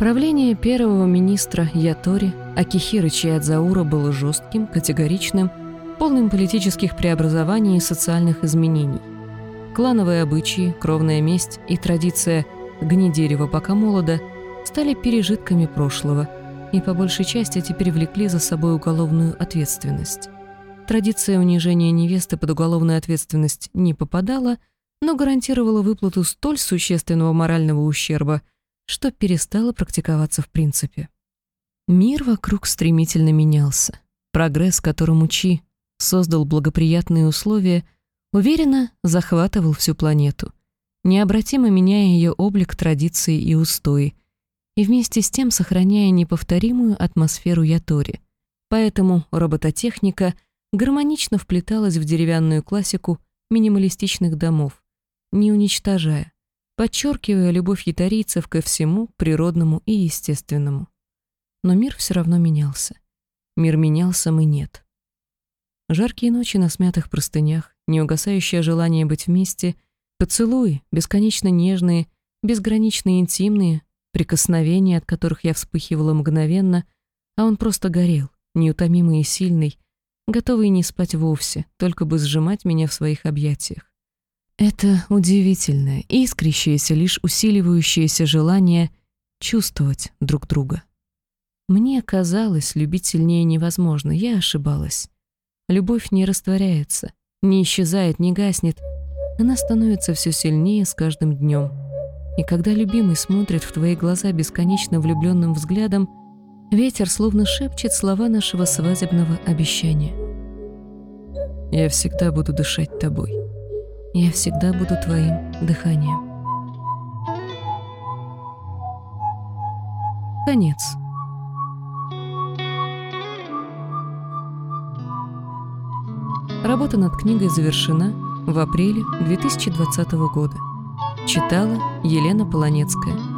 Правление первого министра Ятори Акихиры Чиядзаура было жестким, категоричным, полным политических преобразований и социальных изменений. Клановые обычаи, кровная месть и традиция «гни дерево пока молодо» стали пережитками прошлого и по большей части теперь влекли за собой уголовную ответственность. Традиция унижения невесты под уголовную ответственность не попадала, но гарантировала выплату столь существенного морального ущерба, что перестала практиковаться в принципе. Мир вокруг стремительно менялся. Прогресс, которому Чи создал благоприятные условия, уверенно захватывал всю планету, необратимо меняя ее облик, традиции и устои, и вместе с тем сохраняя неповторимую атмосферу Ятори. Поэтому робототехника гармонично вплеталась в деревянную классику минималистичных домов, не уничтожая, подчеркивая любовь ятарийцев ко всему природному и естественному. Но мир все равно менялся. Мир менялся, мы нет. Жаркие ночи на смятых простынях, неугасающее желание быть вместе, поцелуи, бесконечно нежные, безгранично интимные, прикосновения, от которых я вспыхивала мгновенно, а он просто горел, неутомимый и сильный, готовый не спать вовсе, только бы сжимать меня в своих объятиях. Это удивительное, искрящееся, лишь усиливающееся желание чувствовать друг друга. Мне казалось, любить сильнее невозможно, я ошибалась. Любовь не растворяется, не исчезает, не гаснет. Она становится все сильнее с каждым днем. И когда любимый смотрит в твои глаза бесконечно влюбленным взглядом, ветер словно шепчет слова нашего свадебного обещания. «Я всегда буду дышать тобой. Я всегда буду твоим дыханием». Конец. Работа над книгой завершена в апреле 2020 года. Читала Елена Полонецкая.